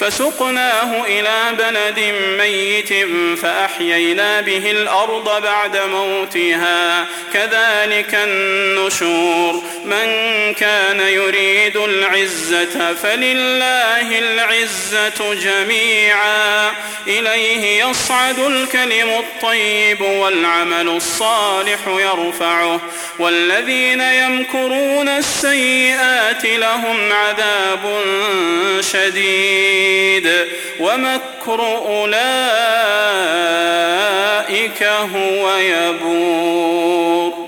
فسقناه إلى بلد ميت فأحيينا به الأرض بعد موتها. كذلك النشور. من كان يريد العزة فلله العزة جميعا. إليه يصعد الكلم الطيب والعمل الصالح يرفعه. والذين يمكرون السيئات لهم عذاب شديد. ومكر أولئك هو يبور.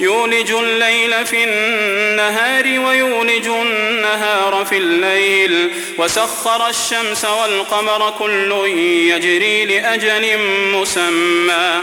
يولج الليل في النهار ويولج النهار في الليل. وسخر الشمس والقمر كل يجري لأجل مسمى.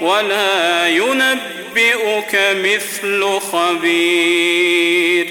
ولا ينبئك مثل خبير.